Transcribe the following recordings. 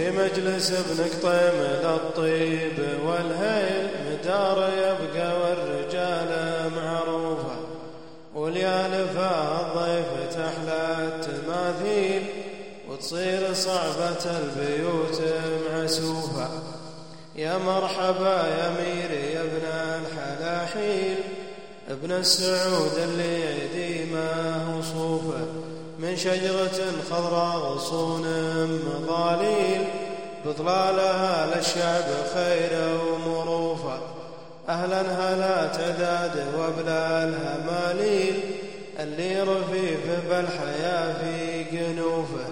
وفي مجلس ابن قطيم للطيب والهيل مدار يبقى والرجال معروفة وليالفها الضيف تحلى التماثيل وتصير صعبة البيوت معسوفة. يا مرحبا يا ميري يا ابن الحلاحيل ابن السعود اللي عديمه وصوفه من شجرة خضراء غصون بظلالها للشعب خير ومروفة أهلا هلا تعداد وابلا الهماليل اللي رفيف بالحياة في قنوفه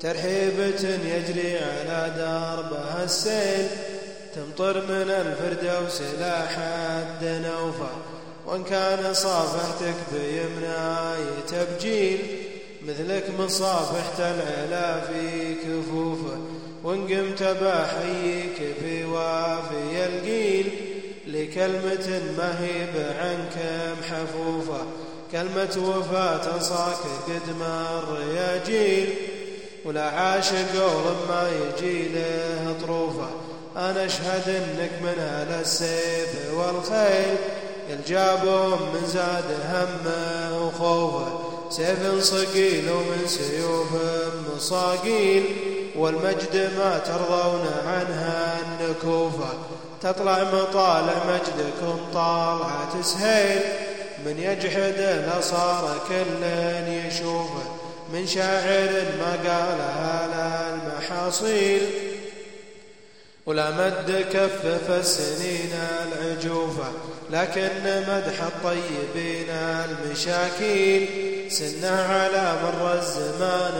ترحيبة يجري على دربها السيل تمطر من الفردوس لاح الدنوفة وإن كان صافحتك بيمناي تبجيل مثلك مصافحة العلا في كفوفه وإن قمت بحييك في وافي القيل لكلمة مهيب عنك محفوفة كلمة وفاة صاك قد مر يا جيل ولا عاشق ما يجي له طروفه أنا أشهد إنك من أهل السيف والخيل الجابهم من زاد همه وخوفه سيف صقيل ومن سيوف مصاقيل والمجد ما ترضون عنها النكوفة. تطلع مطالع مجدكم طالعة سهيل من يجحد صار كل يشوفه. من شاعر ما قالها للمحاصيل ولا مد كف السنين العجوفة لكن مدح الطيبين المشاكين. سنة على مر الزمان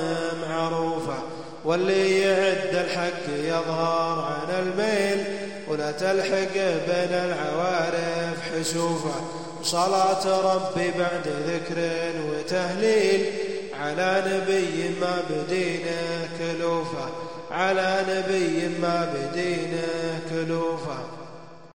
معروفة واللي يعد الحق يظهر عن الميل. ولا تلحق بين العوارف حسوفة صلاة ربي بعد ذكر وتهليل. على نبي ما بدينه كلوفة على نبي ما بدينه كلوفا.